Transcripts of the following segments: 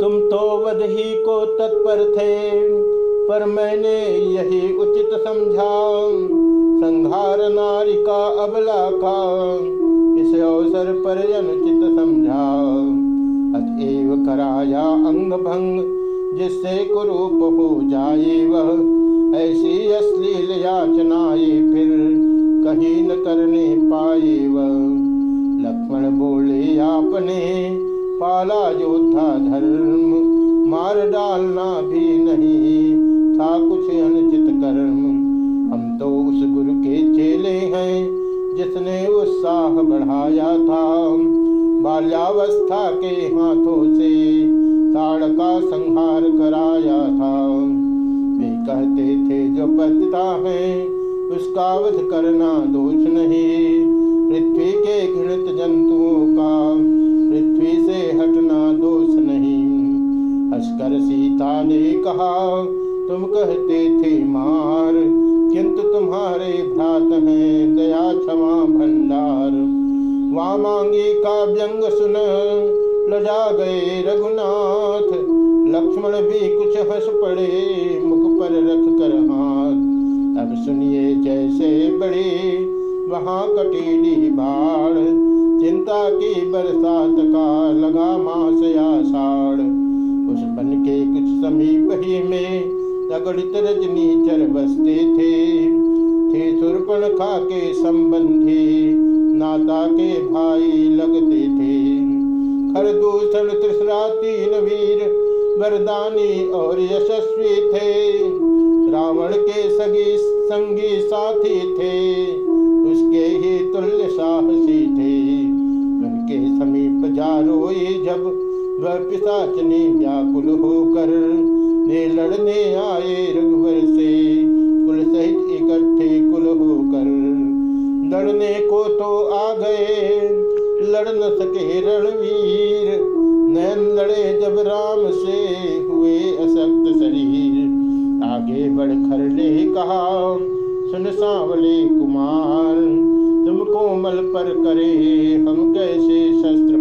तुम तो वध ही को तत्पर थे, पर मैंने यही उचित समझा। संहार नारी का अबला का, इस अवसर पर अनुचित समझा। अतएव कराया अंग भंग, जिससे कुरूप हो जाए वह। ऐसी अश्लील याचनाए फिर कहीं न करने पाए वह। लक्ष्मण बोले, आपने पाला योद्धा धर्म, मार डालना भी नहीं। था कुछ अनुचित कर्म। हम तो उस गुरु के चेले हैं, जिसने उत्साह बढ़ाया था। बाल्यावस्था के हाथों से ताड़ का संहार कराया था। वे कहते थे, जो पतिता है, उसका वध करना दोष नहीं। पृथ्वी के घृणित जंतुओं का ने कहा, तुम कहते थे मार, किंतु तुम्हारे भ्रात हैं दया, क्षमा, भंडार। वामांगी का व्यंग सुन, लजा गए रघुनाथ। लक्ष्मण भी कुछ हंस पड़े, मुख पर रख कर हाथ। अब सुनिए जैसे बड़े, वहाँ कटीली बाढ़। चिंता की बरसात का लगा मास आषाढ़ समीप ही में तगड़ित रजनी चर बसते थे। थे सुरपण खा के संबंधी, नाता के भाई लगते थे। खरदूषण त्रिसरा तीन वीर, वरदानी और यशस्वी थे। रावण के सगी संगी साथी थे, उसके ही तुल्य साहसी थे। उनके समीप जा रोए जब वह पिशाचनी व्याकुल होकर? ने लड़ने आए रघुवर से। कुल सहित इकट्ठे कुल होकर। लड़ने को तो आ गए। लड़ न सके रणवीर। लड़े जब राम से हुए असक्त शरीर। आगे बढ़ कर ने कहा, सुन सांवले कुमार, तुम कोमल पर करे। हम कैसे शस्त्र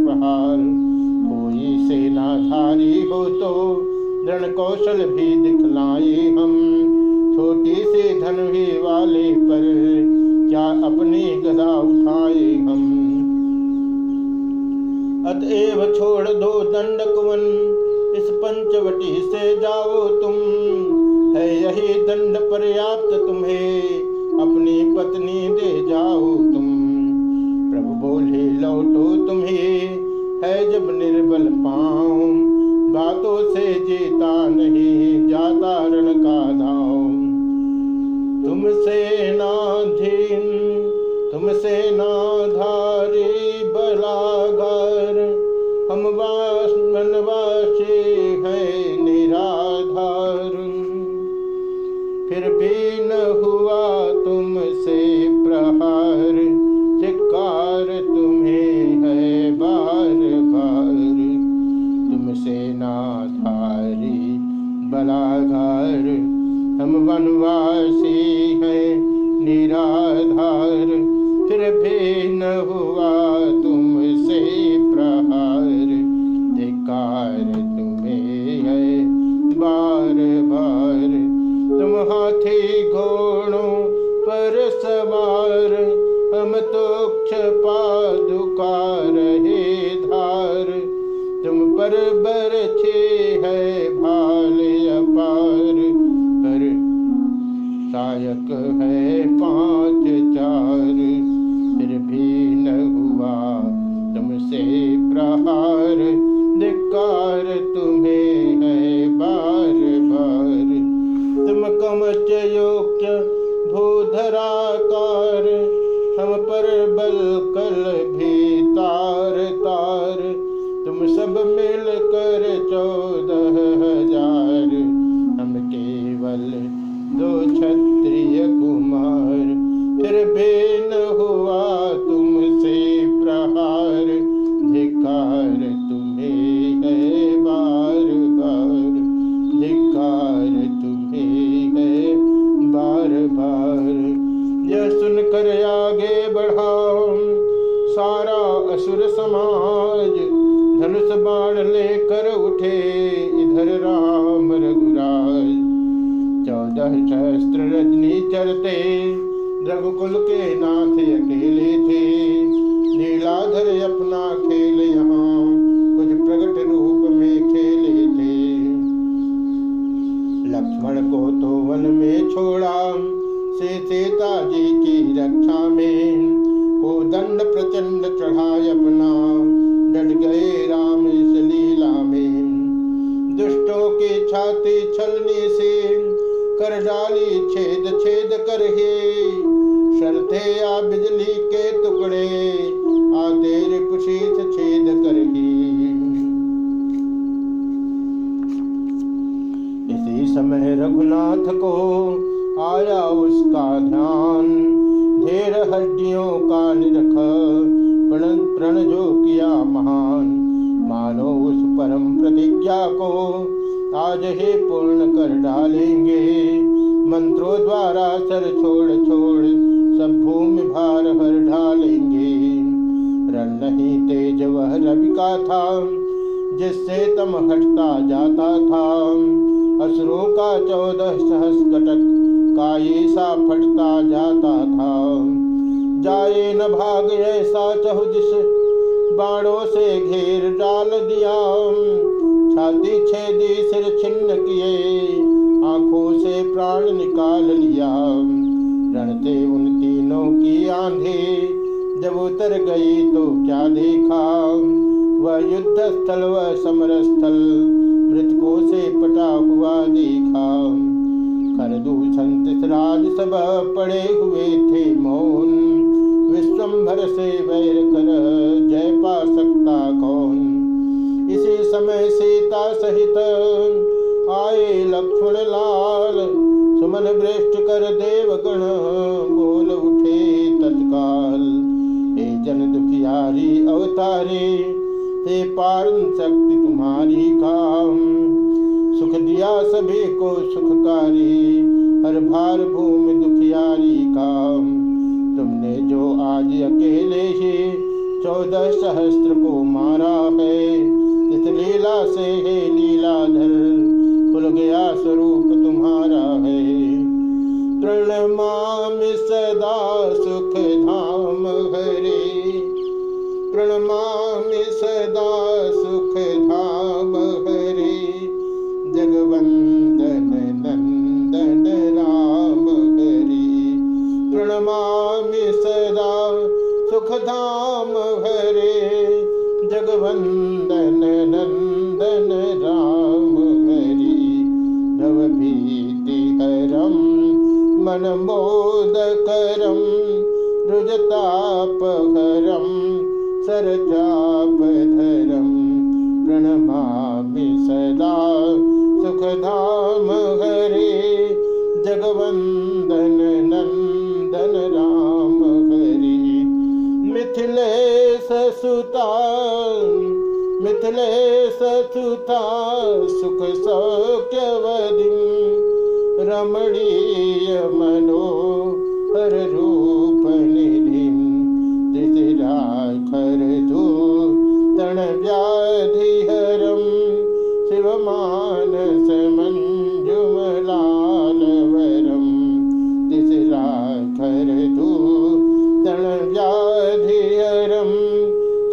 सेनाधारी हो तो दृढ़ कौशल भी दिखलाए हम। छोटी से धनवी वाले पर क्या अपनी गदा उठाए हम? अतएव छोड़ दो दंड कुवन इस पंचवटी से जाओ तुम। है यही दंड पर्याप्त तुम्हें, अपनी पत्नी दे जाओ तुम। प्रभु बोले, लौटो तुम्हें। है जब निर्बल पाऊँ बातों से जीता नहीं बल रजनी चरते रघुकुल के नाथ अकेले थे। नीलाधर अपना खेल यहाँ, कुछ प्रकट रूप में खेले थे। लक्ष्मण को तो वन में छोड़ा से सीता जी की रक्षा में। समय रघुनाथ को आया उसका ध्यान। ढेर हड्डियों का निरख प्रण प्रण जो किया महान। मानो उस परम प्रतिज्ञा को आज ही पूर्ण कर डालेंगे। मंत्रों द्वारा सर छोड़ छोड़ सब भूमि भार हर ढालेंगे। रण नहीं तेज वह रवि का था जिससे तम हटता जाता था असुरों का चौदह सहस कटक का ये सा फटता जाता था। जाए न भाग ऐसा चहु जिस बाणों से घेर डाल दिया। छाती छेदी, सिर छिन्न किए, आँखों से प्राण निकाल लिया। रणते उन तीनों की आंधी, जब उतर गई तो क्या देखा? वह युद्ध स्थल व समर स्थल मृतकों से सब पड़े हुए थे मौन। विश्वम्भर से वैर कर जय पा सकता कौन। इसी समय सीता सहित आए लक्ष्मण लाल सुमन भ्रष्ट कर देवगण बोल उठे तत्काल। हे जन दुखियारी अवतारी, हे पारण शक्ति तुम्हारी काम। सुख दिया सभी को सुखकारी हर भार भूमि दुखियारी का तुमने जो आज अकेले ही चौदह सहस्त्र को मारा है रुजतापहरम सरजापधरम प्रणमामि सदा सुखधाम हरे जगवंदन नंदन राम हरि। मिथिलेश सुता मिथिलेश सुता, सुख सौख्यवदि रमणीय मनोहर रूप निधि खर धू तण व्याधि हरम शिवमानस मंजुमलालवरम खर धू तण व्याधि हरम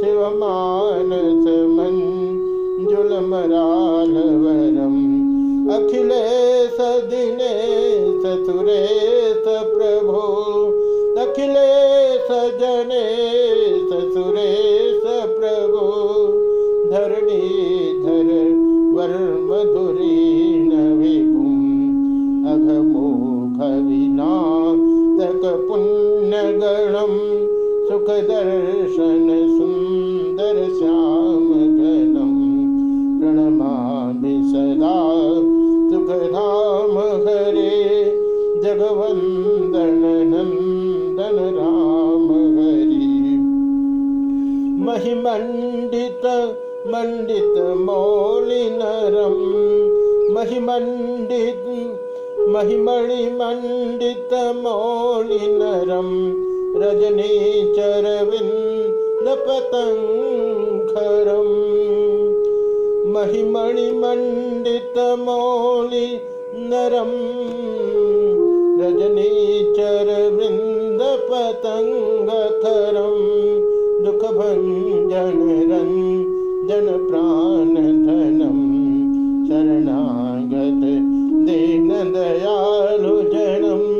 शिवमानस मंजुलमरालवरम अखिलेश दिनेश सुरेश प्रभो, अखिलेश जनेश महिमंडित मंडित मौलि नरम, महिमंडित, महिमणि मंडित मौलि नरम, रजनी चरविंद पतंखरम महिमणिमण्डित मौलि नरम रजनीचर वृन्द पतङ्ग दुःखभञ्जन रञ्जन प्राणधनं शरणागत। दीनदयालु जनं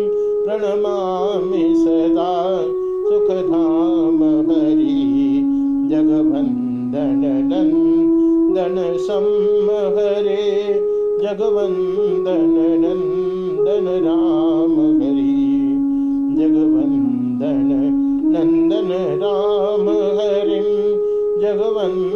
प्रणमामि सदा। सुखधाम हरि जगवन्दन नन्दन संहरे जगवन्दन नन्दन राम हरि। जगवन्दन नन्दन राम हरिं। जगवन्दन